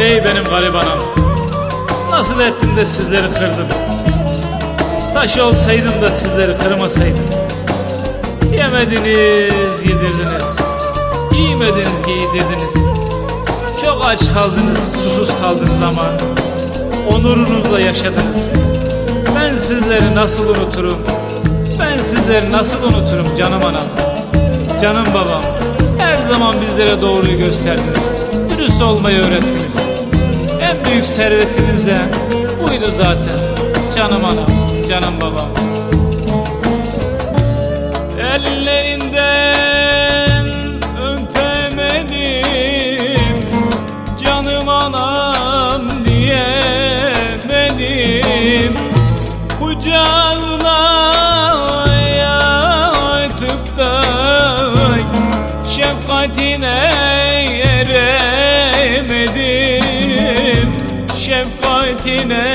Ey benim garibanım Nasıl ettim de sizleri kırdım? Taş olsaydım da sizleri kırmasaydım. Yemediniz yedirdiniz. Giymediniz giydirdiniz. Çok aç kaldınız susuz kaldınız ama Onurunuzla yaşadınız. Ben sizleri nasıl unuturum? Ben sizleri nasıl unuturum canım anam? Canım babam Her zaman bizlere doğruyu gösterdiniz. Dürüst olmayı öğrettiniz. En büyük servetimiz de buydu zaten. Canım anam, canım babam Şefkatine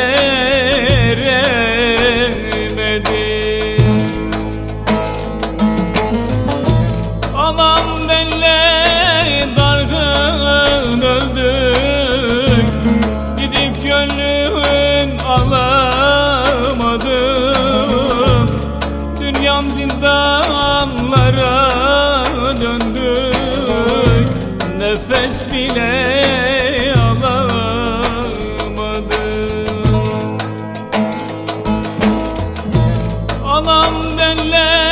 eremedim Anam benle dargın öldük Gidip gönlün alamadım Dünyam zindanlara döndük Nefes bile Anam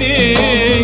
yıktın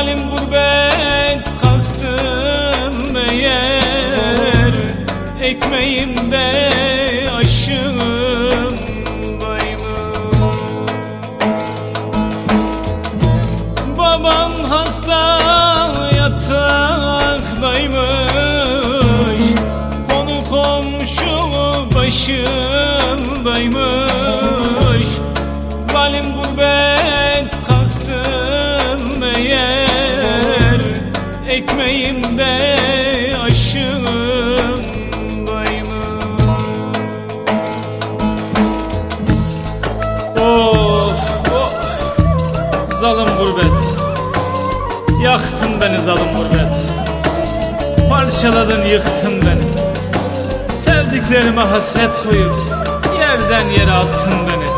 Zalim gurbet kastın meğer. Ekmeğimde aşığımdaymış Babam hasta yataktaymış. Konu komşu başındaymış. Zalim gurbet kastın meğer Ekmeğimde aşığımdaymış Of of. Zalim gurbet. Yaktın beni zalim gurbet. Parçaladın yıktın beni. Sevdiklerime hasret koyup Yerden yere attın beni.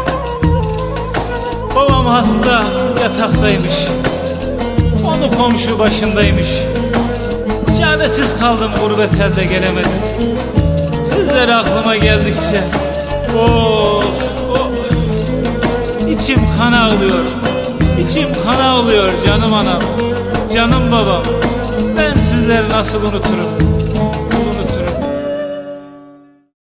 Babam hasta yataktaymış Onu komşu başındaymış. Çaresiz kaldım gurbet elde gelemedim. Sizleri aklıma geldikçe Of of. İçim kan ağlıyor İçim kan ağlıyor canım anam Canım babam. Ben sizleri nasıl unuturum